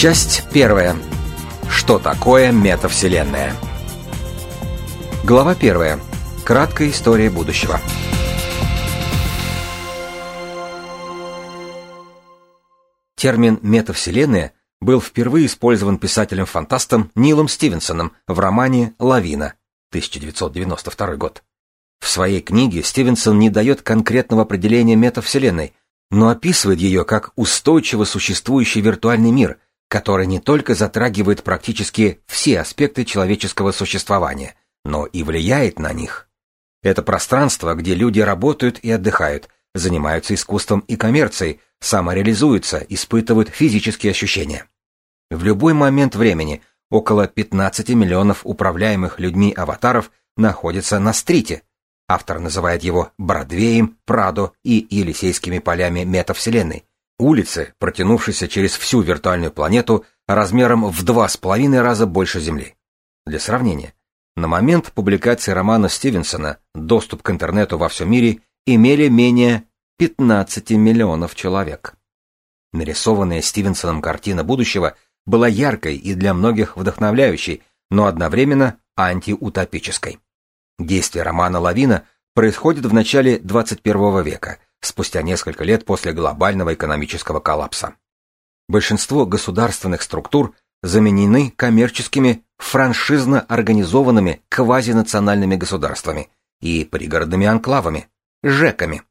Часть первая. Что такое метавселенная? Глава первая. Краткая история будущего. Термин «метавселенная» был впервые использован писателем-фантастом Нилом Стивенсоном в романе «Лавина» 1992 год. В своей книге Стивенсон не дает конкретного определения метавселенной, но описывает ее как устойчиво существующий виртуальный мир, который не только затрагивает практически все аспекты человеческого существования, но и влияет на них. Это пространство, где люди работают и отдыхают, занимаются искусством и коммерцией, самореализуются, испытывают физические ощущения. В любой момент времени около 15 миллионов управляемых людьми аватаров находятся на стрите, Автор называет его Бродвеем, Прадо и Елисейскими полями метавселенной. Улицы, протянувшиеся через всю виртуальную планету размером в два с половиной раза больше Земли. Для сравнения, на момент публикации романа Стивенсона доступ к интернету во всем мире имели менее 15 миллионов человек. Нарисованная Стивенсоном картина будущего была яркой и для многих вдохновляющей, но одновременно антиутопической. Действие романа «Лавина» происходит в начале 21 века, спустя несколько лет после глобального экономического коллапса. Большинство государственных структур заменены коммерческими, франшизно организованными квазинациональными государствами и пригородными анклавами, ЖЭКами.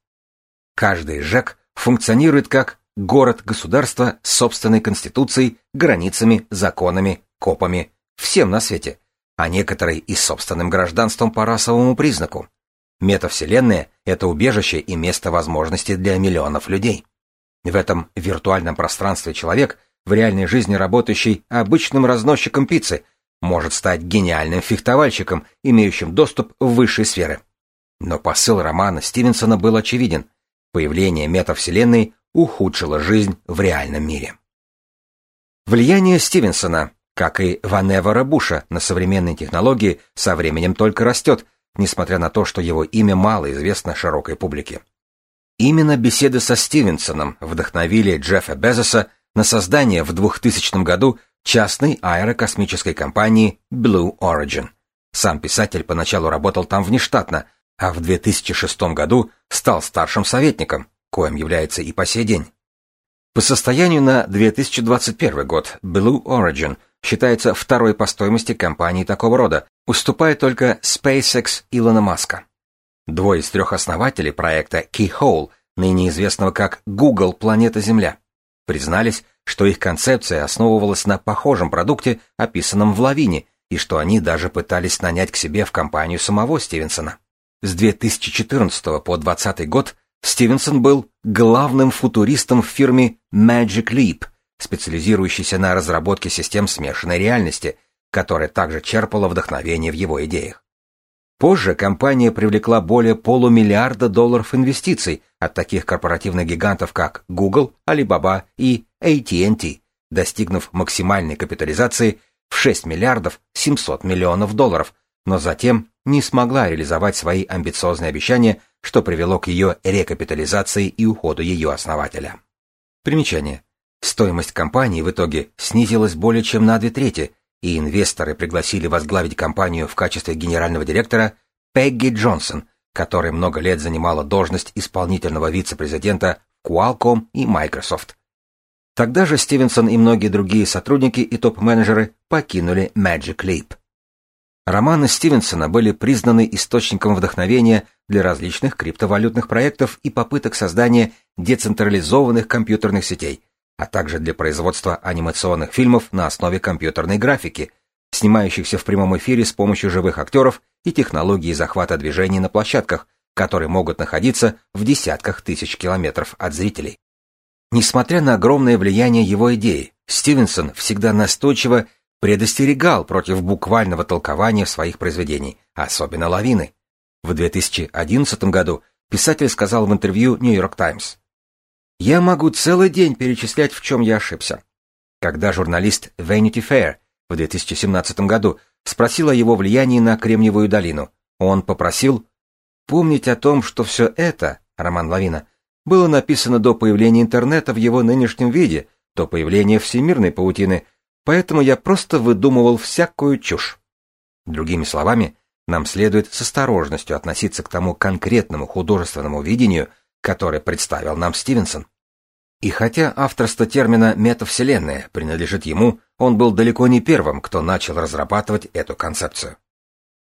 Каждый ЖЭК функционирует как город-государство с собственной конституцией, границами, законами, копами, всем на свете, а некоторые и собственным гражданством по расовому признаку. Метавселенная — это убежище и место возможностей для миллионов людей. В этом виртуальном пространстве человек, в реальной жизни работающий обычным разносчиком пиццы, может стать гениальным фехтовальщиком, имеющим доступ в высшие сферы. Но посыл романа Стивенсона был очевиден. Появление метавселенной ухудшило жизнь в реальном мире. Влияние Стивенсона как и Ваневара Буша на современные технологии со временем только растет, несмотря на то, что его имя мало известно широкой публике. Именно беседы со Стивенсоном вдохновили Джеффа Безоса на создание в 2000 году частной аэрокосмической компании Blue Origin. Сам писатель поначалу работал там внештатно, а в 2006 году стал старшим советником, коим является и по сей день. По состоянию на 2021 год Blue Origin – считается второй по стоимости компанией такого рода, уступая только SpaceX Илона Маска. Двое из трех основателей проекта Keyhole, ныне известного как Google Планета Земля, признались, что их концепция основывалась на похожем продукте, описанном в Лавине, и что они даже пытались нанять к себе в компанию самого Стивенсона. С 2014 по 2020 год Стивенсон был главным футуристом в фирме Magic Leap – специализирующийся на разработке систем смешанной реальности, которая также черпала вдохновение в его идеях. Позже компания привлекла более полумиллиарда долларов инвестиций от таких корпоративных гигантов, как Google, Alibaba и AT&T, достигнув максимальной капитализации в 6 миллиардов 700 миллионов долларов, но затем не смогла реализовать свои амбициозные обещания, что привело к ее рекапитализации и уходу ее основателя. Примечание. Стоимость компании в итоге снизилась более чем на две трети, и инвесторы пригласили возглавить компанию в качестве генерального директора Пегги Джонсон, которая много лет занимала должность исполнительного вице-президента Qualcomm и Microsoft. Тогда же Стивенсон и многие другие сотрудники и топ-менеджеры покинули Magic Leap. Романы Стивенсона были признаны источником вдохновения для различных криптовалютных проектов и попыток создания децентрализованных компьютерных сетей, а также для производства анимационных фильмов на основе компьютерной графики, снимающихся в прямом эфире с помощью живых актеров и технологии захвата движений на площадках, которые могут находиться в десятках тысяч километров от зрителей. Несмотря на огромное влияние его идеи, Стивенсон всегда настойчиво предостерегал против буквального толкования своих произведений, особенно «Лавины». В 2011 году писатель сказал в интервью New York Times, я могу целый день перечислять, в чем я ошибся. Когда журналист Vanity Fair в 2017 году спросил о его влиянии на Кремниевую долину, он попросил помнить о том, что все это, роман Лавина, было написано до появления интернета в его нынешнем виде, то появление всемирной паутины, поэтому я просто выдумывал всякую чушь. Другими словами, нам следует с осторожностью относиться к тому конкретному художественному видению, которое представил нам Стивенсон. И хотя авторство термина «метавселенная» принадлежит ему, он был далеко не первым, кто начал разрабатывать эту концепцию.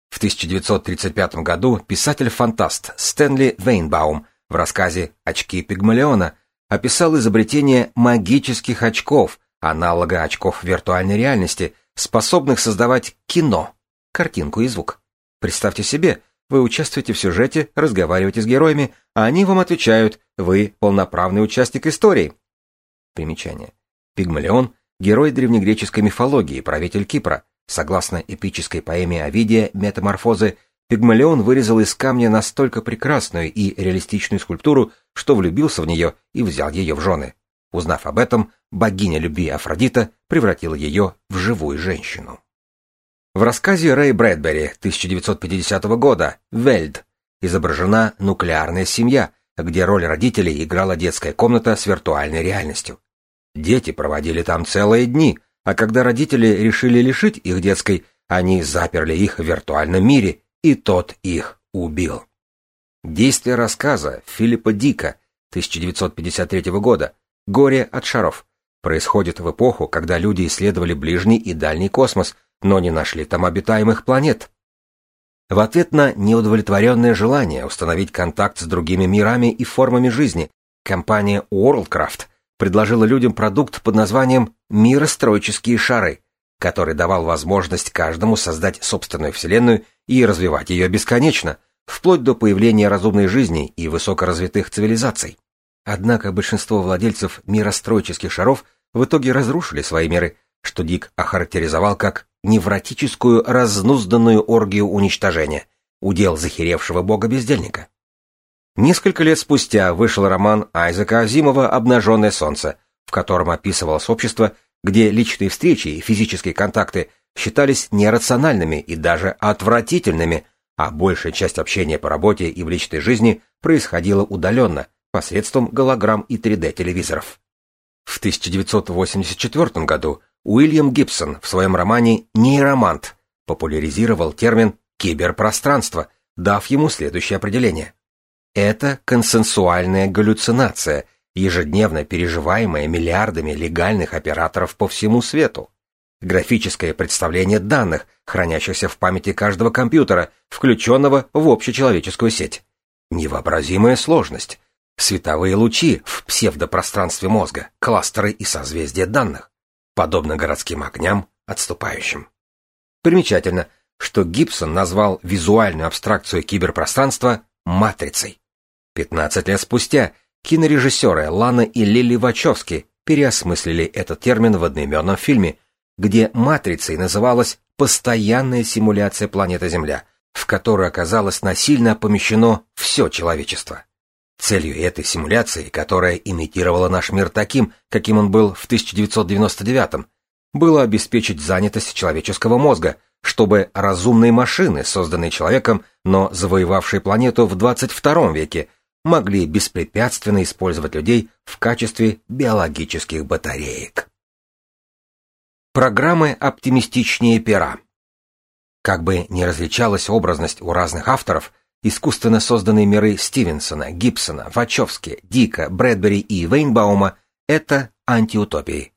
В 1935 году писатель-фантаст Стэнли Вейнбаум в рассказе «Очки Пигмалиона» описал изобретение магических очков, аналога очков виртуальной реальности, способных создавать кино, картинку и звук. Представьте себе, вы участвуете в сюжете, разговариваете с героями, а они вам отвечают, вы полноправный участник истории. Примечание. Пигмалион – герой древнегреческой мифологии, правитель Кипра. Согласно эпической поэме Овидия «Метаморфозы», Пигмалион вырезал из камня настолько прекрасную и реалистичную скульптуру, что влюбился в нее и взял ее в жены. Узнав об этом, богиня любви Афродита превратила ее в живую женщину. В рассказе Рэй Брэдбери 1950 года «Вельд» изображена нуклеарная семья, где роль родителей играла детская комната с виртуальной реальностью. Дети проводили там целые дни, а когда родители решили лишить их детской, они заперли их в виртуальном мире, и тот их убил. Действие рассказа Филиппа Дика 1953 года «Горе от шаров» происходит в эпоху, когда люди исследовали ближний и дальний космос, но не нашли там обитаемых планет. В ответ на неудовлетворенное желание установить контакт с другими мирами и формами жизни, компания WorldCraft предложила людям продукт под названием «Миростроические шары», который давал возможность каждому создать собственную вселенную и развивать ее бесконечно, вплоть до появления разумной жизни и высокоразвитых цивилизаций. Однако большинство владельцев миростроических шаров в итоге разрушили свои миры, что Дик охарактеризовал как невротическую разнузданную оргию уничтожения, удел захеревшего бога-бездельника. Несколько лет спустя вышел роман Айзека Азимова «Обнаженное солнце», в котором описывалось общество, где личные встречи и физические контакты считались нерациональными и даже отвратительными, а большая часть общения по работе и в личной жизни происходила удаленно, посредством голограмм и 3D-телевизоров. В 1984 году Уильям Гибсон в своем романе «Нейромант» популяризировал термин «киберпространство», дав ему следующее определение. Это консенсуальная галлюцинация, ежедневно переживаемая миллиардами легальных операторов по всему свету. Графическое представление данных, хранящихся в памяти каждого компьютера, включенного в общечеловеческую сеть. Невообразимая сложность. Световые лучи в псевдопространстве мозга, кластеры и созвездия данных, подобно городским огням, отступающим. Примечательно, что Гибсон назвал визуальную абстракцию киберпространства «матрицей». 15 лет спустя кинорежиссеры Лана и Лили Вачовски переосмыслили этот термин в одноименном фильме, где матрицей называлась «постоянная симуляция планеты Земля», в которую оказалось насильно помещено все человечество. Целью этой симуляции, которая имитировала наш мир таким, каким он был в 1999 было обеспечить занятость человеческого мозга, чтобы разумные машины, созданные человеком, но завоевавшие планету в 22 веке, могли беспрепятственно использовать людей в качестве биологических батареек. Программы оптимистичнее пера. Как бы ни различалась образность у разных авторов, искусственно созданные миры Стивенсона, Гибсона, Вачовски, Дика, Брэдбери и Вейнбаума — это антиутопии.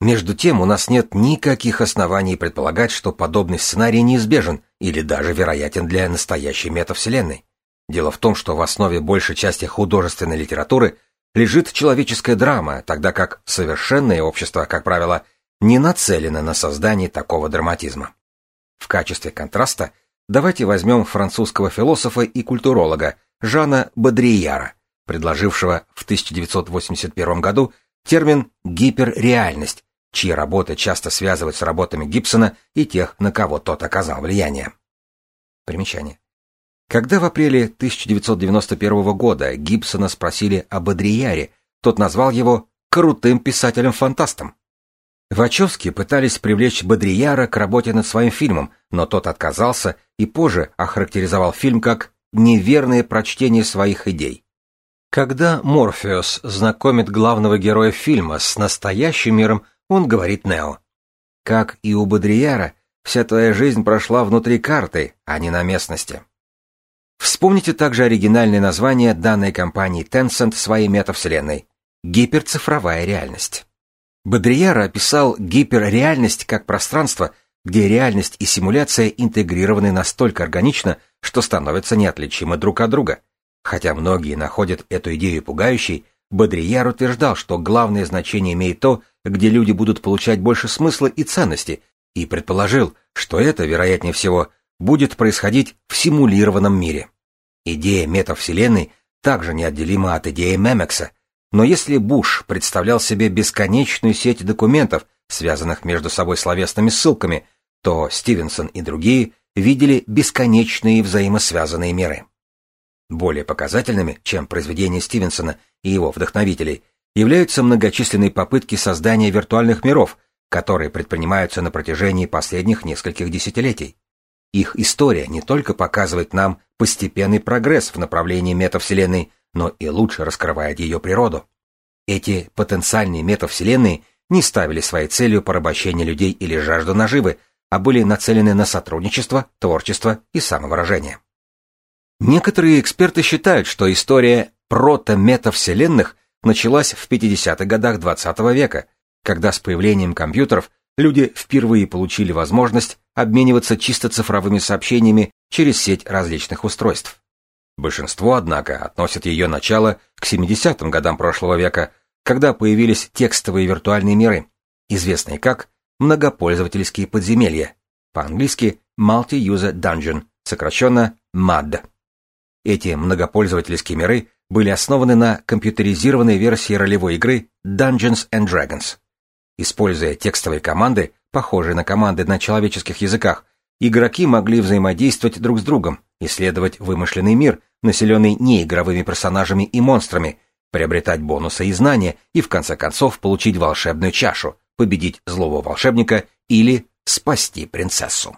Между тем, у нас нет никаких оснований предполагать, что подобный сценарий неизбежен или даже вероятен для настоящей метавселенной. Дело в том, что в основе большей части художественной литературы лежит человеческая драма, тогда как совершенное общество, как правило, не нацелено на создание такого драматизма. В качестве контраста давайте возьмем французского философа и культуролога Жана Бодрияра, предложившего в 1981 году термин «гиперреальность», чьи работы часто связывают с работами Гибсона и тех, на кого тот оказал влияние. Примечание. Когда в апреле 1991 года Гибсона спросили об Адрияре, тот назвал его «крутым писателем-фантастом». Вачовски пытались привлечь Бодрияра к работе над своим фильмом, но тот отказался и позже охарактеризовал фильм как «неверное прочтение своих идей». Когда Морфеус знакомит главного героя фильма с настоящим миром, он говорит Нео. Как и у Бодрияра, вся твоя жизнь прошла внутри карты, а не на местности. Вспомните также оригинальное название данной компании Tencent своей метавселенной – гиперцифровая реальность. Бодрияр описал гиперреальность как пространство, где реальность и симуляция интегрированы настолько органично, что становятся неотличимы друг от друга. Хотя многие находят эту идею пугающей, Бодрияр утверждал, что главное значение имеет то, где люди будут получать больше смысла и ценности, и предположил, что это, вероятнее всего, будет происходить в симулированном мире. Идея метавселенной также неотделима от идеи Мемекса, но если Буш представлял себе бесконечную сеть документов, связанных между собой словесными ссылками, то Стивенсон и другие видели бесконечные взаимосвязанные меры. Более показательными, чем произведения Стивенсона и его вдохновителей, являются многочисленные попытки создания виртуальных миров, которые предпринимаются на протяжении последних нескольких десятилетий. Их история не только показывает нам постепенный прогресс в направлении метавселенной, но и лучше раскрывает ее природу. Эти потенциальные метавселенные не ставили своей целью порабощение людей или жажду наживы, а были нацелены на сотрудничество, творчество и самовыражение. Некоторые эксперты считают, что история прото-метавселенных началась в 50-х годах XX -го века, когда с появлением компьютеров люди впервые получили возможность обмениваться чисто цифровыми сообщениями через сеть различных устройств. Большинство, однако, относят ее начало к 70-м годам прошлого века, когда появились текстовые виртуальные миры, известные как многопользовательские подземелья, по-английски Multi-User Dungeon, сокращенно MUD. Эти многопользовательские миры были основаны на компьютеризированной версии ролевой игры Dungeons and Dragons. Используя текстовые команды, похожие на команды на человеческих языках, игроки могли взаимодействовать друг с другом, исследовать вымышленный мир, населенный неигровыми персонажами и монстрами, приобретать бонусы и знания и, в конце концов, получить волшебную чашу, победить злого волшебника или спасти принцессу.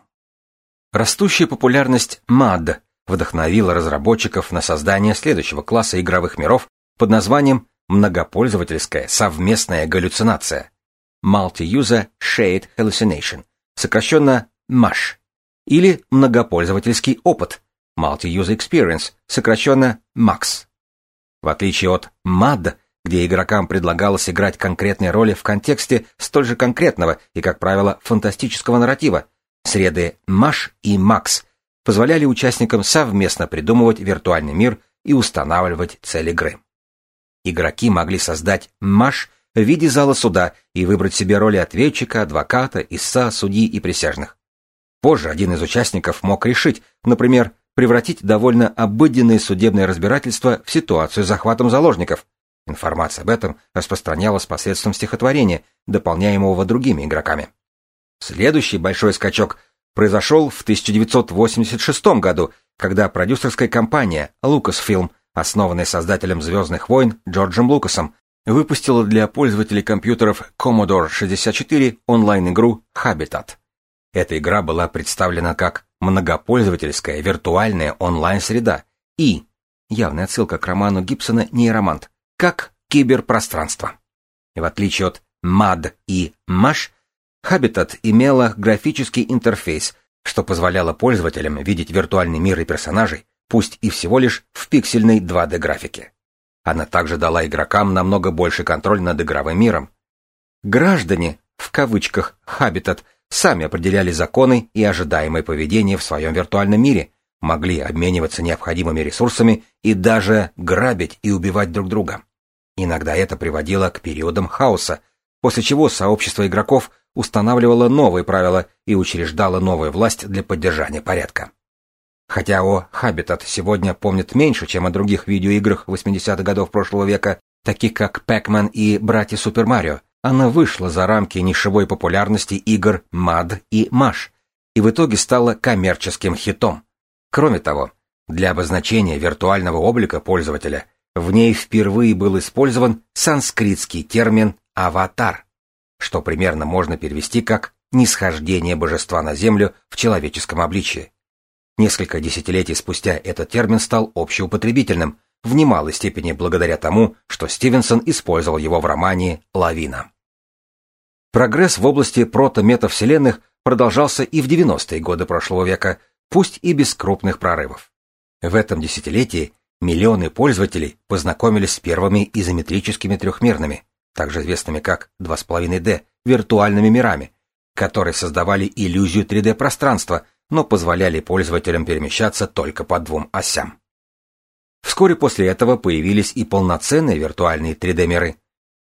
Растущая популярность MAD вдохновила разработчиков на создание следующего класса игровых миров под названием многопользовательская совместная галлюцинация Multi-User Shared Hallucination, сокращенно MASH, или многопользовательский опыт Multi-User Experience, сокращенно MAX. В отличие от MAD, где игрокам предлагалось играть конкретные роли в контексте столь же конкретного и, как правило, фантастического нарратива, среды MASH и MAX позволяли участникам совместно придумывать виртуальный мир и устанавливать цель игры. Игроки могли создать MASH в виде зала суда и выбрать себе роли ответчика, адвоката, истца, судьи и присяжных. Позже один из участников мог решить, например, превратить довольно обыденное судебное разбирательство в ситуацию с захватом заложников. Информация об этом распространялась посредством стихотворения, дополняемого другими игроками. Следующий большой скачок произошел в 1986 году, когда продюсерская компания Lucasfilm, основанная создателем «Звездных войн» Джорджем Лукасом, выпустила для пользователей компьютеров Commodore 64 онлайн-игру Habitat. Эта игра была представлена как многопользовательская виртуальная онлайн-среда и, явная отсылка к роману Гибсона «Нейромант», как киберпространство. В отличие от MAD и MASH, Habitat имела графический интерфейс, что позволяло пользователям видеть виртуальный мир и персонажей, пусть и всего лишь в пиксельной 2D-графике. Она также дала игрокам намного больше контроль над игровым миром. Граждане, в кавычках, Habitat, сами определяли законы и ожидаемое поведение в своем виртуальном мире, могли обмениваться необходимыми ресурсами и даже грабить и убивать друг друга. Иногда это приводило к периодам хаоса, после чего сообщество игроков устанавливало новые правила и учреждало новую власть для поддержания порядка. Хотя о Habitat сегодня помнят меньше, чем о других видеоиграх 80-х годов прошлого века, таких как Pac-Man и Братья Супер Марио, она вышла за рамки нишевой популярности игр MAD и MASH и в итоге стала коммерческим хитом. Кроме того, для обозначения виртуального облика пользователя в ней впервые был использован санскритский термин «аватар», что примерно можно перевести как «нисхождение божества на землю в человеческом обличии». Несколько десятилетий спустя этот термин стал общеупотребительным, в немалой степени благодаря тому, что Стивенсон использовал его в романе «Лавина». Прогресс в области прото-метавселенных продолжался и в 90-е годы прошлого века, пусть и без крупных прорывов. В этом десятилетии миллионы пользователей познакомились с первыми изометрическими трехмерными, также известными как 2,5D, виртуальными мирами, которые создавали иллюзию 3D-пространства, но позволяли пользователям перемещаться только по двум осям. Вскоре после этого появились и полноценные виртуальные 3D-миры.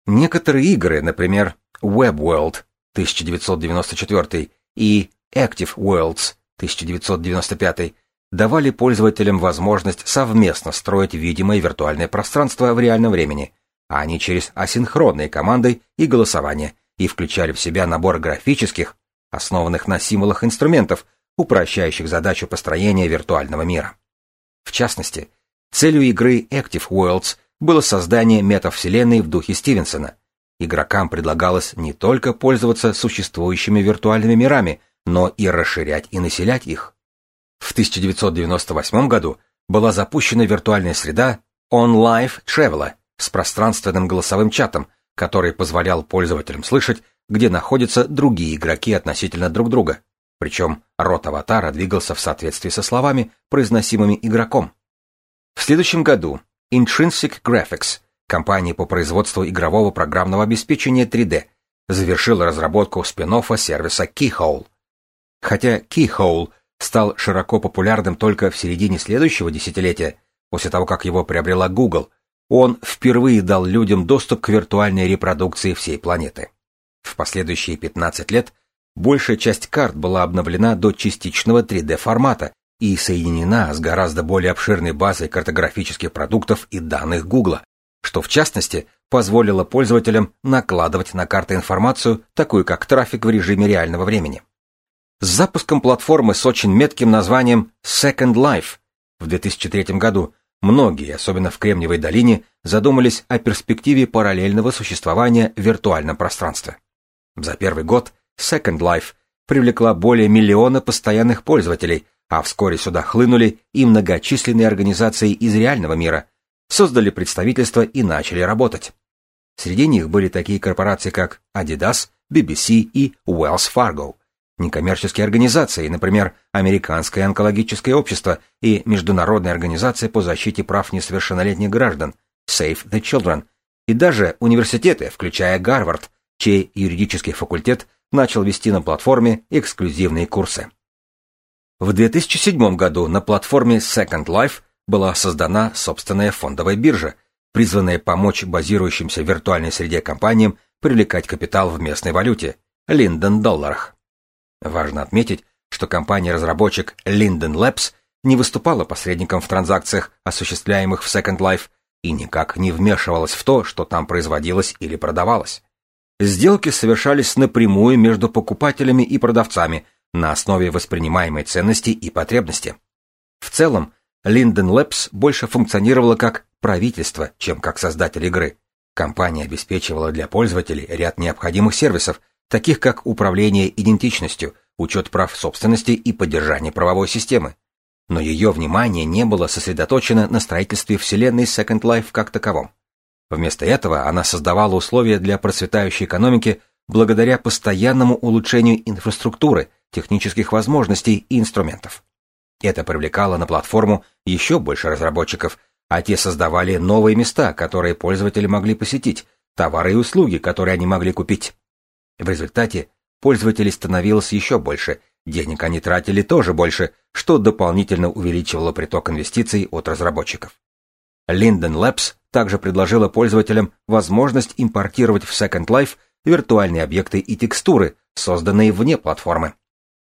Некоторые игры, например, Web World 1994 и Active Worlds 1995, давали пользователям возможность совместно строить видимое виртуальное пространство в реальном времени, а не через асинхронные команды и голосование, и включали в себя набор графических, основанных на символах инструментов, упрощающих задачу построения виртуального мира. В частности, целью игры Active Worlds было создание метавселенной в духе Стивенсона. Игрокам предлагалось не только пользоваться существующими виртуальными мирами, но и расширять и населять их. В 1998 году была запущена виртуальная среда OnLive Traveler с пространственным голосовым чатом, который позволял пользователям слышать, где находятся другие игроки относительно друг друга. Причем рот аватара двигался в соответствии со словами, произносимыми игроком. В следующем году Intrinsic Graphics, компания по производству игрового программного обеспечения 3D, завершила разработку спин сервиса Keyhole. Хотя Keyhole стал широко популярным только в середине следующего десятилетия, после того, как его приобрела Google, он впервые дал людям доступ к виртуальной репродукции всей планеты. В последующие 15 лет большая часть карт была обновлена до частичного 3D-формата и соединена с гораздо более обширной базой картографических продуктов и данных Google, что в частности позволило пользователям накладывать на карты информацию, такую как трафик в режиме реального времени. С запуском платформы с очень метким названием Second Life в 2003 году многие, особенно в Кремниевой долине, задумались о перспективе параллельного существования в виртуальном пространстве. За первый год Second Life привлекла более миллиона постоянных пользователей, а вскоре сюда хлынули и многочисленные организации из реального мира, создали представительства и начали работать. Среди них были такие корпорации, как Adidas, BBC и Wells Fargo, некоммерческие организации, например, Американское онкологическое общество и Международная организация по защите прав несовершеннолетних граждан Save the Children, и даже университеты, включая Гарвард, чей юридический факультет начал вести на платформе эксклюзивные курсы. В 2007 году на платформе Second Life была создана собственная фондовая биржа, призванная помочь базирующимся в виртуальной среде компаниям привлекать капитал в местной валюте – Линден-долларах. Важно отметить, что компания-разработчик Linden Labs не выступала посредником в транзакциях, осуществляемых в Second Life, и никак не вмешивалась в то, что там производилось или продавалось. Сделки совершались напрямую между покупателями и продавцами на основе воспринимаемой ценности и потребности. В целом, Linden Labs больше функционировала как правительство, чем как создатель игры. Компания обеспечивала для пользователей ряд необходимых сервисов, таких как управление идентичностью, учет прав собственности и поддержание правовой системы. Но ее внимание не было сосредоточено на строительстве вселенной Second Life как таковом. Вместо этого она создавала условия для процветающей экономики благодаря постоянному улучшению инфраструктуры, технических возможностей и инструментов. Это привлекало на платформу еще больше разработчиков, а те создавали новые места, которые пользователи могли посетить, товары и услуги, которые они могли купить. В результате пользователей становилось еще больше, денег они тратили тоже больше, что дополнительно увеличивало приток инвестиций от разработчиков. Linden Labs также предложила пользователям возможность импортировать в Second Life виртуальные объекты и текстуры, созданные вне платформы.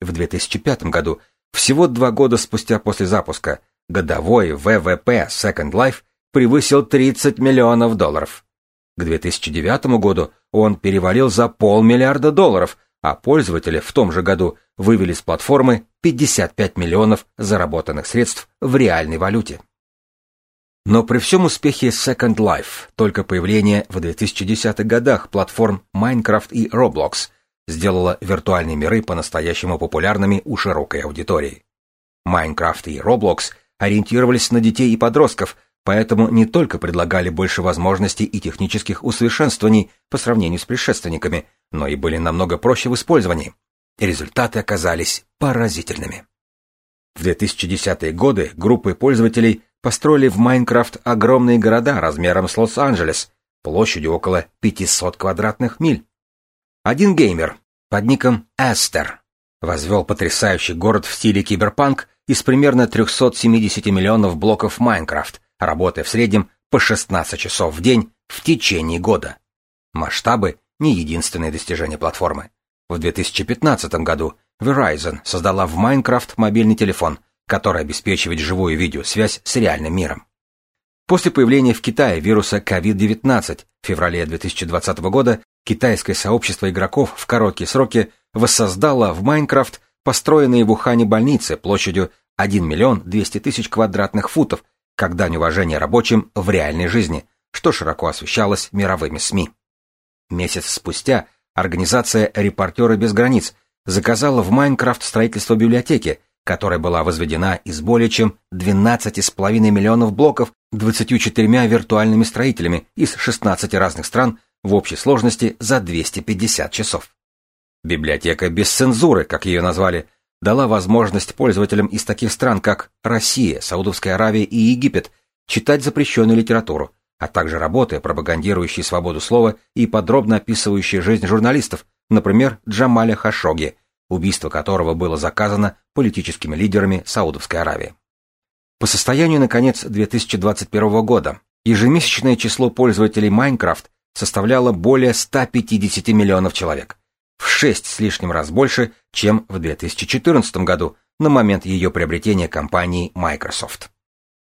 В 2005 году, всего два года спустя после запуска, годовой ВВП Second Life превысил 30 миллионов долларов. К 2009 году он перевалил за полмиллиарда долларов, а пользователи в том же году вывели с платформы 55 миллионов заработанных средств в реальной валюте. Но при всем успехе Second Life, только появление в 2010-х годах платформ Minecraft и Roblox сделало виртуальные миры по-настоящему популярными у широкой аудитории. Minecraft и Roblox ориентировались на детей и подростков, поэтому не только предлагали больше возможностей и технических усовершенствований по сравнению с предшественниками, но и были намного проще в использовании. результаты оказались поразительными. В 2010-е годы группы пользователей построили в Майнкрафт огромные города размером с Лос-Анджелес, площадью около 500 квадратных миль. Один геймер под ником Эстер возвел потрясающий город в стиле киберпанк из примерно 370 миллионов блоков Майнкрафт, работая в среднем по 16 часов в день в течение года. Масштабы – не единственное достижение платформы. В 2015 году Verizon создала в Майнкрафт мобильный телефон, который обеспечивает живую видеосвязь с реальным миром. После появления в Китае вируса COVID-19 в феврале 2020 года китайское сообщество игроков в короткие сроки воссоздало в Майнкрафт построенные в Ухане больницы площадью 1 миллион 200 тысяч квадратных футов, как дань уважения рабочим в реальной жизни, что широко освещалось мировыми СМИ. Месяц спустя организация «Репортеры без границ» заказала в Майнкрафт строительство библиотеки, которая была возведена из более чем 12,5 миллионов блоков 24 виртуальными строителями из 16 разных стран в общей сложности за 250 часов. Библиотека без цензуры, как ее назвали, дала возможность пользователям из таких стран, как Россия, Саудовская Аравия и Египет, читать запрещенную литературу, а также работы, пропагандирующие свободу слова и подробно описывающие жизнь журналистов, например, Джамаля Хашоги, убийство которого было заказано политическими лидерами Саудовской Аравии. По состоянию на конец 2021 года ежемесячное число пользователей Minecraft составляло более 150 миллионов человек, в 6 с лишним раз больше, чем в 2014 году, на момент ее приобретения компанией Microsoft.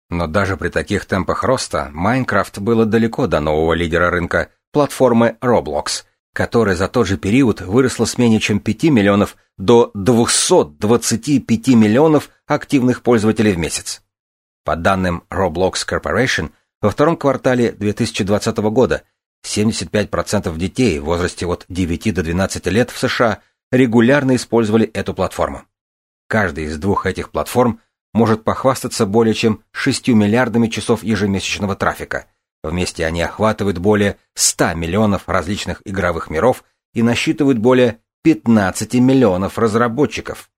Но даже при таких темпах роста Minecraft было далеко до нового лидера рынка, платформы Roblox, которая за тот же период выросла с менее чем 5 миллионов до 225 миллионов активных пользователей в месяц. По данным Roblox Corporation, во втором квартале 2020 года 75% детей в возрасте от 9 до 12 лет в США регулярно использовали эту платформу. Каждая из двух этих платформ может похвастаться более чем 6 миллиардами часов ежемесячного трафика – Вместе они охватывают более 100 миллионов различных игровых миров и насчитывают более 15 миллионов разработчиков.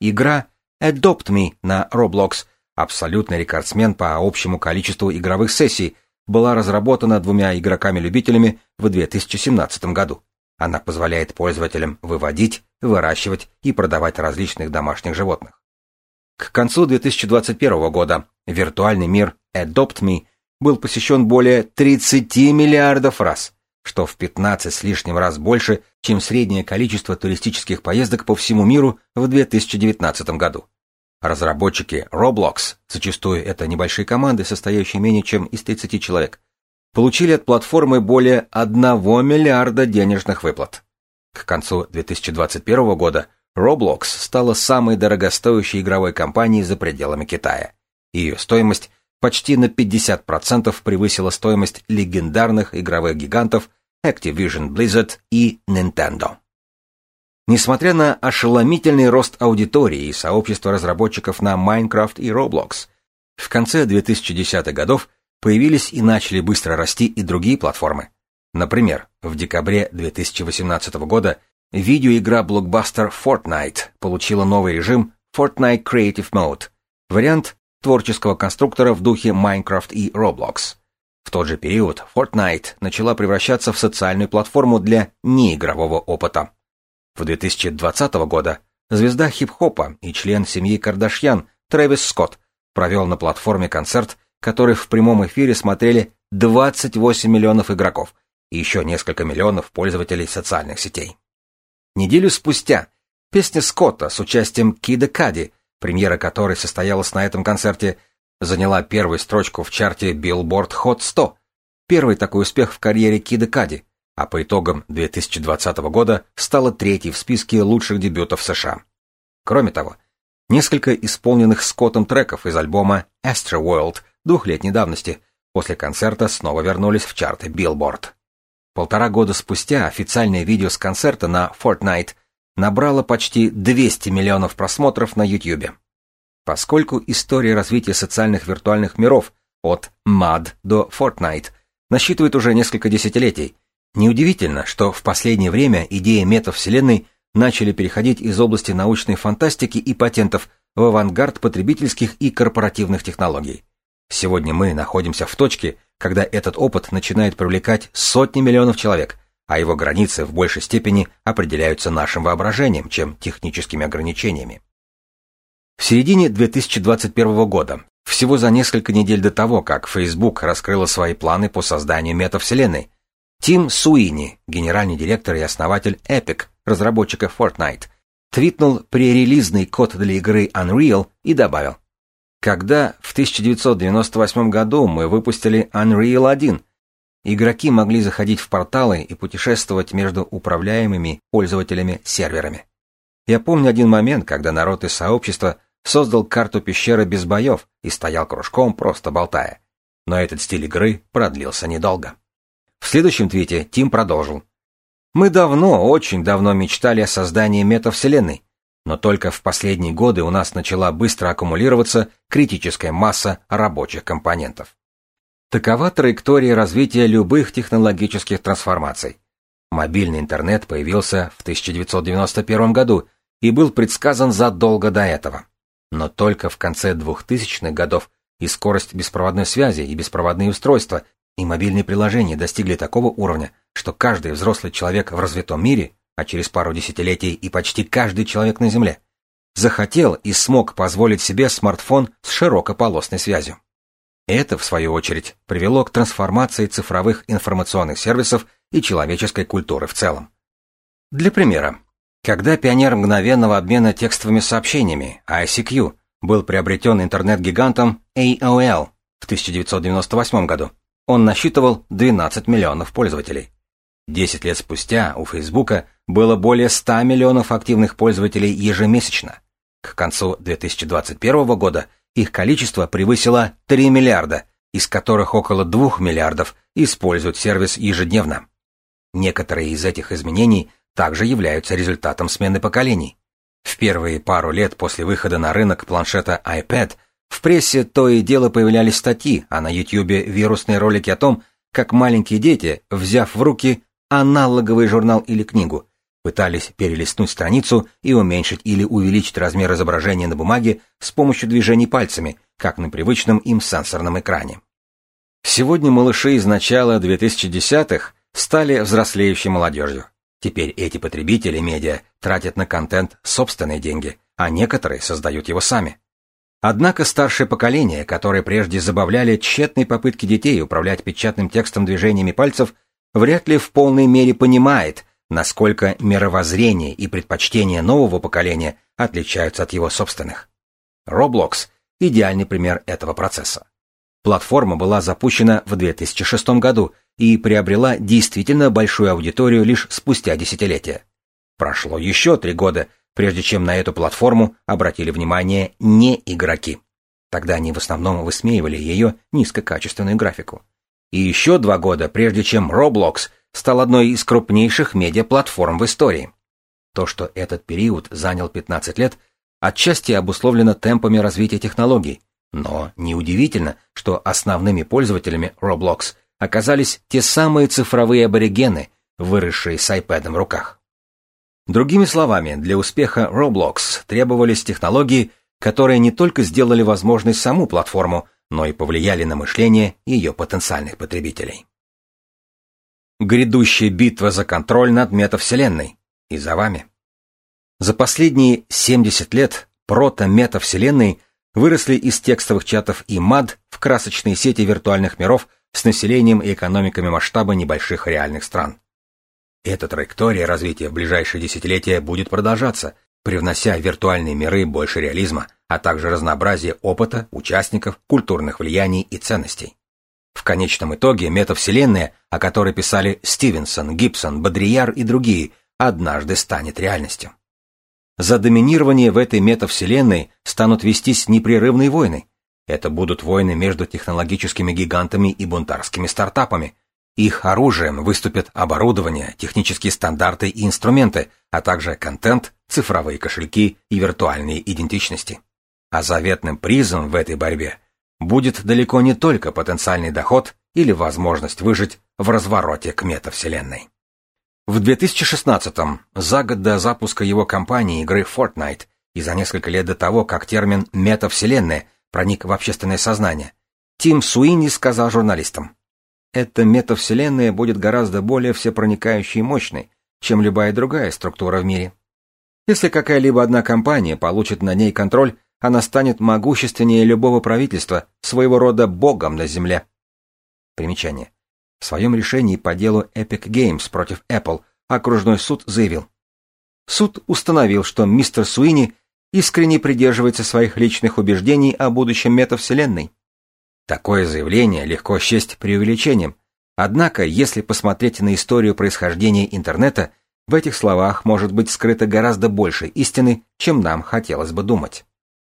Игра Adopt Me на Roblox, абсолютный рекордсмен по общему количеству игровых сессий, была разработана двумя игроками-любителями в 2017 году. Она позволяет пользователям выводить, выращивать и продавать различных домашних животных. К концу 2021 года виртуальный мир Adopt Me был посещен более 30 миллиардов раз, что в 15 с лишним раз больше, чем среднее количество туристических поездок по всему миру в 2019 году. Разработчики Roblox, зачастую это небольшие команды, состоящие менее чем из 30 человек, получили от платформы более 1 миллиарда денежных выплат. К концу 2021 года Roblox стала самой дорогостоящей игровой компанией за пределами Китая. Ее стоимость почти на 50% превысила стоимость легендарных игровых гигантов Activision Blizzard и Nintendo. Несмотря на ошеломительный рост аудитории и сообщества разработчиков на Minecraft и Roblox, в конце 2010-х годов появились и начали быстро расти и другие платформы. Например, в декабре 2018 года видеоигра блокбастер Fortnite получила новый режим Fortnite Creative Mode, вариант творческого конструктора в духе Minecraft и Roblox. В тот же период Fortnite начала превращаться в социальную платформу для неигрового опыта. В 2020 года звезда хип-хопа и член семьи Кардашьян Трэвис Скотт провел на платформе концерт, который в прямом эфире смотрели 28 миллионов игроков и еще несколько миллионов пользователей социальных сетей. Неделю спустя песня Скотта с участием Кида Кади премьера которой состоялась на этом концерте, заняла первую строчку в чарте Billboard Hot 100, первый такой успех в карьере Кида Кади, а по итогам 2020 года стала третьей в списке лучших дебютов США. Кроме того, несколько исполненных Скоттом треков из альбома Astro World двухлетней давности после концерта снова вернулись в чарты Billboard. Полтора года спустя официальное видео с концерта на Fortnite набрала почти 200 миллионов просмотров на YouTube. Поскольку история развития социальных виртуальных миров от MUD до Fortnite, насчитывает уже несколько десятилетий. Неудивительно, что в последнее время идеи метавселенной начали переходить из области научной фантастики и патентов в авангард потребительских и корпоративных технологий. Сегодня мы находимся в точке, когда этот опыт начинает привлекать сотни миллионов человек, а его границы в большей степени определяются нашим воображением, чем техническими ограничениями. В середине 2021 года, всего за несколько недель до того, как Facebook раскрыла свои планы по созданию метавселенной, Тим Суини, генеральный директор и основатель Epic, разработчика Fortnite, твитнул пререлизный код для игры Unreal и добавил, когда в 1998 году мы выпустили Unreal 1, игроки могли заходить в порталы и путешествовать между управляемыми пользователями серверами. Я помню один момент, когда народ из сообщества создал карту пещеры без боев и стоял кружком, просто болтая. Но этот стиль игры продлился недолго. В следующем твите Тим продолжил. Мы давно, очень давно мечтали о создании метавселенной, но только в последние годы у нас начала быстро аккумулироваться критическая масса рабочих компонентов. Такова траектория развития любых технологических трансформаций. Мобильный интернет появился в 1991 году и был предсказан задолго до этого. Но только в конце 2000-х годов и скорость беспроводной связи, и беспроводные устройства, и мобильные приложения достигли такого уровня, что каждый взрослый человек в развитом мире, а через пару десятилетий и почти каждый человек на Земле, захотел и смог позволить себе смартфон с широкополосной связью. Это, в свою очередь, привело к трансформации цифровых информационных сервисов и человеческой культуры в целом. Для примера, когда пионер мгновенного обмена текстовыми сообщениями, ICQ, был приобретен интернет-гигантом AOL в 1998 году, он насчитывал 12 миллионов пользователей. Десять лет спустя у Фейсбука было более 100 миллионов активных пользователей ежемесячно. К концу 2021 года их количество превысило 3 миллиарда, из которых около 2 миллиардов используют сервис ежедневно. Некоторые из этих изменений также являются результатом смены поколений. В первые пару лет после выхода на рынок планшета iPad в прессе то и дело появлялись статьи, а на YouTube вирусные ролики о том, как маленькие дети, взяв в руки аналоговый журнал или книгу, пытались перелистнуть страницу и уменьшить или увеличить размер изображения на бумаге с помощью движений пальцами, как на привычном им сенсорном экране. Сегодня малыши из начала 2010-х стали взрослеющей молодежью. Теперь эти потребители медиа тратят на контент собственные деньги, а некоторые создают его сами. Однако старшее поколение, которое прежде забавляли тщетные попытки детей управлять печатным текстом движениями пальцев, вряд ли в полной мере понимает, насколько мировоззрение и предпочтения нового поколения отличаются от его собственных. Roblox – идеальный пример этого процесса. Платформа была запущена в 2006 году и приобрела действительно большую аудиторию лишь спустя десятилетия. Прошло еще три года, прежде чем на эту платформу обратили внимание не игроки. Тогда они в основном высмеивали ее низкокачественную графику. И еще два года, прежде чем Roblox стал одной из крупнейших медиаплатформ в истории. То, что этот период занял 15 лет, отчасти обусловлено темпами развития технологий, но неудивительно, что основными пользователями Roblox оказались те самые цифровые аборигены, выросшие с iPad в руках. Другими словами, для успеха Roblox требовались технологии, которые не только сделали возможной саму платформу, но и повлияли на мышление ее потенциальных потребителей. Грядущая битва за контроль над метавселенной. И за вами. За последние 70 лет прото-метавселенной выросли из текстовых чатов и МАД в красочные сети виртуальных миров с населением и экономиками масштаба небольших реальных стран. Эта траектория развития в ближайшие десятилетия будет продолжаться, привнося в виртуальные миры больше реализма, а также разнообразие опыта, участников, культурных влияний и ценностей. В конечном итоге метавселенная, о которой писали Стивенсон, Гибсон, Бодрияр и другие, однажды станет реальностью. За доминирование в этой метавселенной станут вестись непрерывные войны. Это будут войны между технологическими гигантами и бунтарскими стартапами. Их оружием выступят оборудование, технические стандарты и инструменты, а также контент, цифровые кошельки и виртуальные идентичности. А заветным призом в этой борьбе будет далеко не только потенциальный доход или возможность выжить в развороте к метавселенной. В 2016-м, за год до запуска его компании игры Fortnite и за несколько лет до того, как термин «метавселенная» проник в общественное сознание, Тим Суини сказал журналистам, «Эта метавселенная будет гораздо более всепроникающей и мощной, чем любая другая структура в мире. Если какая-либо одна компания получит на ней контроль, она станет могущественнее любого правительства, своего рода богом на земле. Примечание. В своем решении по делу Epic Games против Apple окружной суд заявил. Суд установил, что мистер Суини искренне придерживается своих личных убеждений о будущем метавселенной. Такое заявление легко счесть преувеличением, однако, если посмотреть на историю происхождения интернета, в этих словах может быть скрыто гораздо больше истины, чем нам хотелось бы думать.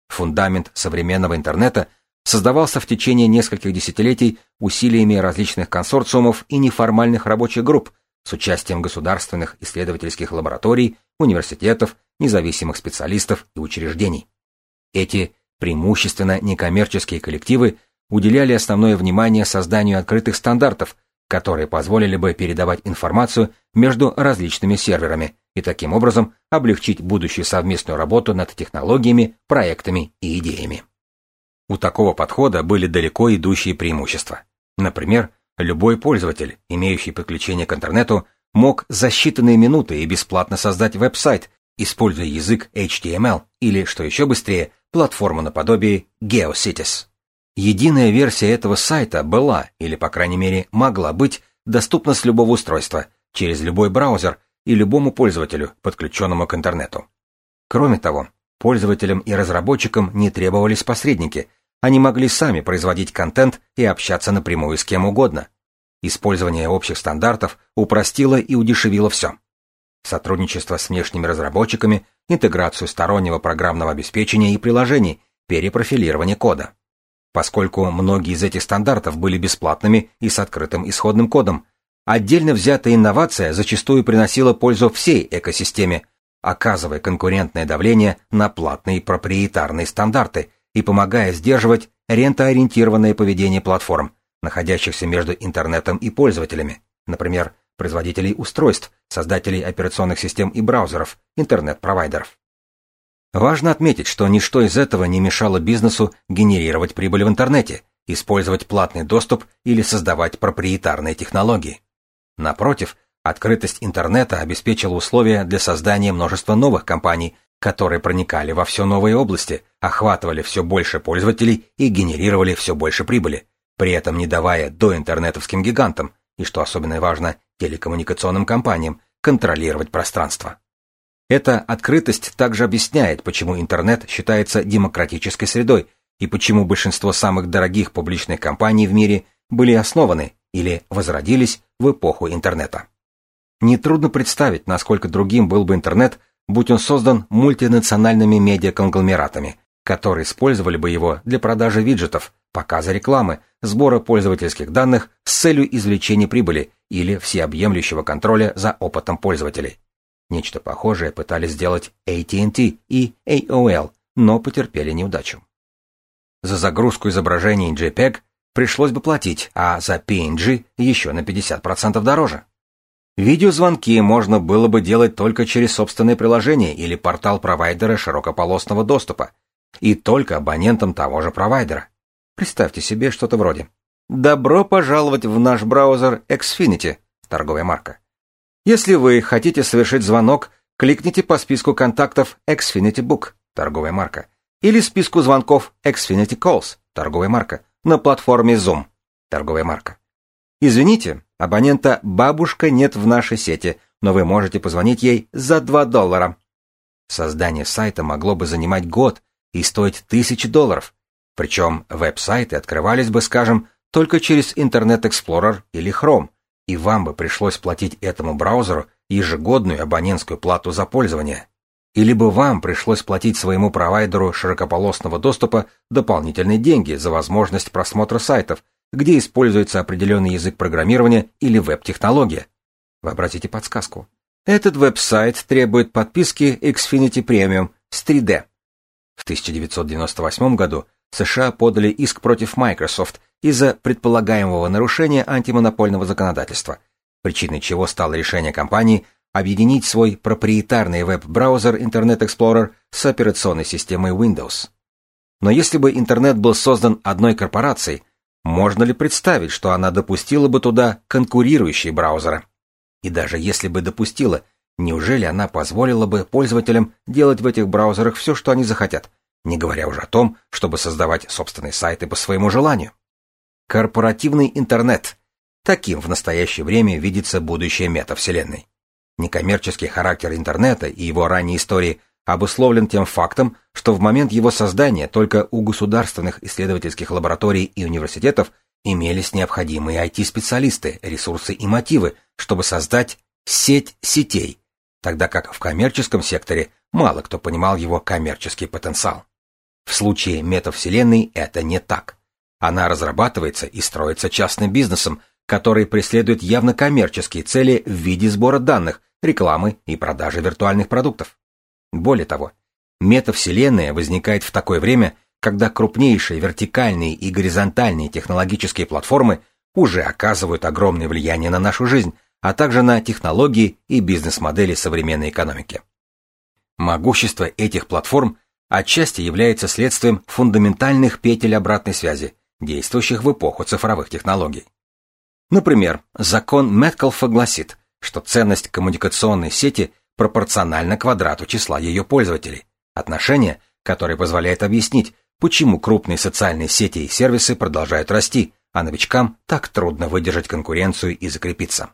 Фундамент современного интернета создавался в течение нескольких десятилетий усилиями различных консорциумов и неформальных рабочих групп с участием государственных исследовательских лабораторий, университетов, независимых специалистов и учреждений. Эти преимущественно некоммерческие коллективы уделяли основное внимание созданию открытых стандартов, которые позволили бы передавать информацию между различными серверами и таким образом облегчить будущую совместную работу над технологиями, проектами и идеями. У такого подхода были далеко идущие преимущества. Например, любой пользователь, имеющий подключение к интернету, мог за считанные минуты и бесплатно создать веб-сайт, используя язык HTML или, что еще быстрее, платформу наподобие GeoCities. Единая версия этого сайта была, или по крайней мере могла быть, доступна с любого устройства, через любой браузер и любому пользователю, подключенному к интернету. Кроме того, пользователям и разработчикам не требовались посредники, они могли сами производить контент и общаться напрямую с кем угодно. Использование общих стандартов упростило и удешевило все. Сотрудничество с внешними разработчиками, интеграцию стороннего программного обеспечения и приложений, перепрофилирование кода. Поскольку многие из этих стандартов были бесплатными и с открытым исходным кодом, отдельно взятая инновация зачастую приносила пользу всей экосистеме, оказывая конкурентное давление на платные проприетарные стандарты и помогая сдерживать рентоориентированное поведение платформ, находящихся между интернетом и пользователями, например, производителей устройств, создателей операционных систем и браузеров, интернет-провайдеров. Важно отметить, что ничто из этого не мешало бизнесу генерировать прибыль в интернете, использовать платный доступ или создавать проприетарные технологии. Напротив, открытость интернета обеспечила условия для создания множества новых компаний, которые проникали во все новые области, охватывали все больше пользователей и генерировали все больше прибыли, при этом не давая до интернетовским гигантам, и что особенно важно, телекоммуникационным компаниям, контролировать пространство. Эта открытость также объясняет, почему интернет считается демократической средой и почему большинство самых дорогих публичных компаний в мире были основаны или возродились в эпоху интернета. Нетрудно представить, насколько другим был бы интернет, будь он создан мультинациональными медиаконгломератами, которые использовали бы его для продажи виджетов, показа рекламы, сбора пользовательских данных с целью извлечения прибыли или всеобъемлющего контроля за опытом пользователей. Нечто похожее пытались сделать AT&T и AOL, но потерпели неудачу. За загрузку изображений JPEG пришлось бы платить, а за PNG еще на 50% дороже. Видеозвонки можно было бы делать только через собственное приложение или портал провайдера широкополосного доступа, и только абонентам того же провайдера. Представьте себе что-то вроде «Добро пожаловать в наш браузер Xfinity», торговая марка. Если вы хотите совершить звонок, кликните по списку контактов Xfinity Book, торговая марка, или списку звонков Xfinity Calls, торговая марка, на платформе Zoom, торговая марка. Извините, абонента «Бабушка» нет в нашей сети, но вы можете позвонить ей за 2 доллара. Создание сайта могло бы занимать год и стоить тысячи долларов. Причем веб-сайты открывались бы, скажем, только через Internet Explorer или Chrome, и вам бы пришлось платить этому браузеру ежегодную абонентскую плату за пользование. Или бы вам пришлось платить своему провайдеру широкополосного доступа дополнительные деньги за возможность просмотра сайтов, где используется определенный язык программирования или веб-технология. Вообразите подсказку. Этот веб-сайт требует подписки Xfinity Premium с 3D. В 1998 году США подали иск против Microsoft из-за предполагаемого нарушения антимонопольного законодательства, причиной чего стало решение компании объединить свой проприетарный веб-браузер Internet Explorer с операционной системой Windows. Но если бы интернет был создан одной корпорацией, можно ли представить, что она допустила бы туда конкурирующие браузеры? И даже если бы допустила, неужели она позволила бы пользователям делать в этих браузерах все, что они захотят, не говоря уже о том, чтобы создавать собственные сайты по своему желанию? Корпоративный интернет. Таким в настоящее время видится будущее метавселенной. Некоммерческий характер интернета и его ранней истории обусловлен тем фактом, что в момент его создания только у государственных исследовательских лабораторий и университетов имелись необходимые IT-специалисты, ресурсы и мотивы, чтобы создать сеть сетей, тогда как в коммерческом секторе мало кто понимал его коммерческий потенциал. В случае метавселенной это не так. Она разрабатывается и строится частным бизнесом, который преследует явно коммерческие цели в виде сбора данных, рекламы и продажи виртуальных продуктов. Более того, метавселенная возникает в такое время, когда крупнейшие вертикальные и горизонтальные технологические платформы уже оказывают огромное влияние на нашу жизнь, а также на технологии и бизнес-модели современной экономики. Могущество этих платформ отчасти является следствием фундаментальных петель обратной связи, действующих в эпоху цифровых технологий. Например, закон Меткалфа гласит, что ценность коммуникационной сети пропорциональна квадрату числа ее пользователей, отношение, которое позволяет объяснить, почему крупные социальные сети и сервисы продолжают расти, а новичкам так трудно выдержать конкуренцию и закрепиться.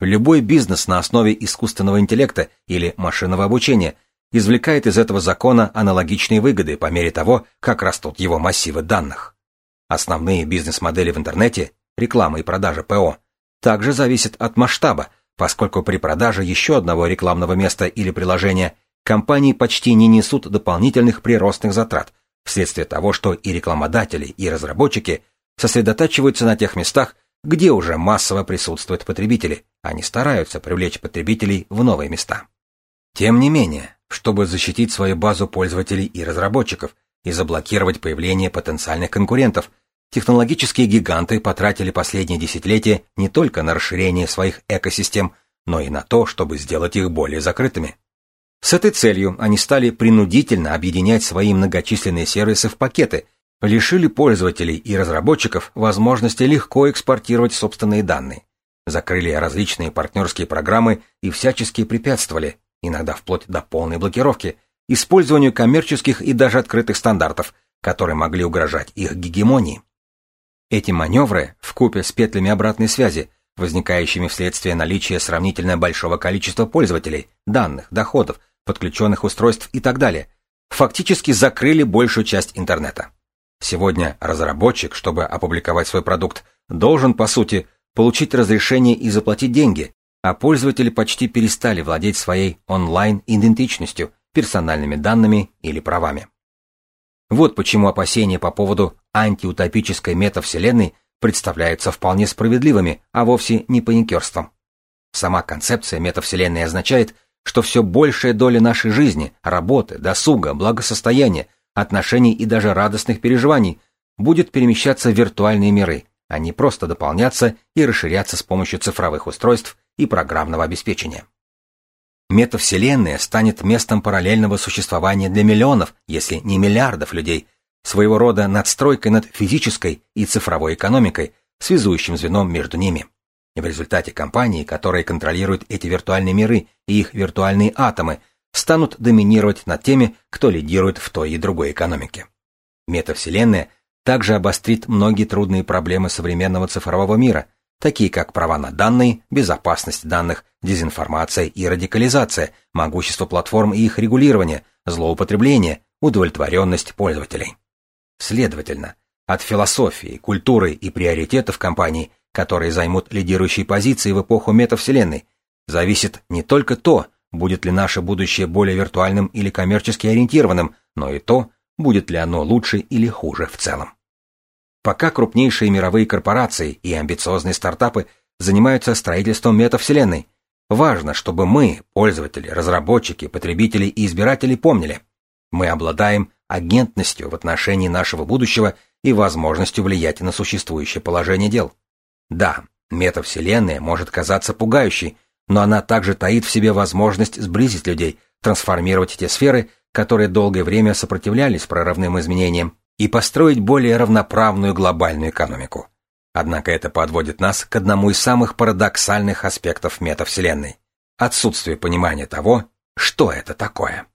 Любой бизнес на основе искусственного интеллекта или машинного обучения извлекает из этого закона аналогичные выгоды по мере того, как растут его массивы данных. Основные бизнес-модели в интернете, реклама и продажа ПО, также зависят от масштаба, поскольку при продаже еще одного рекламного места или приложения компании почти не несут дополнительных приростных затрат, вследствие того, что и рекламодатели, и разработчики сосредотачиваются на тех местах, где уже массово присутствуют потребители, а не стараются привлечь потребителей в новые места. Тем не менее, чтобы защитить свою базу пользователей и разработчиков и заблокировать появление потенциальных конкурентов, технологические гиганты потратили последние десятилетия не только на расширение своих экосистем, но и на то, чтобы сделать их более закрытыми. С этой целью они стали принудительно объединять свои многочисленные сервисы в пакеты, лишили пользователей и разработчиков возможности легко экспортировать собственные данные, закрыли различные партнерские программы и всячески препятствовали, иногда вплоть до полной блокировки, использованию коммерческих и даже открытых стандартов, которые могли угрожать их гегемонии. Эти маневры, вкупе с петлями обратной связи, возникающими вследствие наличия сравнительно большого количества пользователей, данных, доходов, подключенных устройств и так далее, фактически закрыли большую часть интернета. Сегодня разработчик, чтобы опубликовать свой продукт, должен, по сути, получить разрешение и заплатить деньги, а пользователи почти перестали владеть своей онлайн-идентичностью, персональными данными или правами. Вот почему опасения по поводу антиутопической метавселенной представляются вполне справедливыми, а вовсе не паникерством. Сама концепция метавселенной означает, что все большая доля нашей жизни, работы, досуга, благосостояния, отношений и даже радостных переживаний будет перемещаться в виртуальные миры, а не просто дополняться и расширяться с помощью цифровых устройств и программного обеспечения. Метавселенная станет местом параллельного существования для миллионов, если не миллиардов людей, своего рода надстройкой над физической и цифровой экономикой, связующим звеном между ними. И в результате компании, которые контролируют эти виртуальные миры и их виртуальные атомы, станут доминировать над теми, кто лидирует в той и другой экономике. Метавселенная также обострит многие трудные проблемы современного цифрового мира, такие как права на данные, безопасность данных, дезинформация и радикализация, могущество платформ и их регулирование, злоупотребление, удовлетворенность пользователей. Следовательно, от философии, культуры и приоритетов компаний, которые займут лидирующие позиции в эпоху метавселенной, зависит не только то, будет ли наше будущее более виртуальным или коммерчески ориентированным, но и то, будет ли оно лучше или хуже в целом. Пока крупнейшие мировые корпорации и амбициозные стартапы занимаются строительством метавселенной, важно, чтобы мы, пользователи, разработчики, потребители и избиратели помнили, мы обладаем агентностью в отношении нашего будущего и возможностью влиять на существующее положение дел. Да, метавселенная может казаться пугающей, но она также таит в себе возможность сблизить людей, трансформировать те сферы, которые долгое время сопротивлялись прорывным изменениям, и построить более равноправную глобальную экономику. Однако это подводит нас к одному из самых парадоксальных аспектов метавселенной – отсутствие понимания того, что это такое.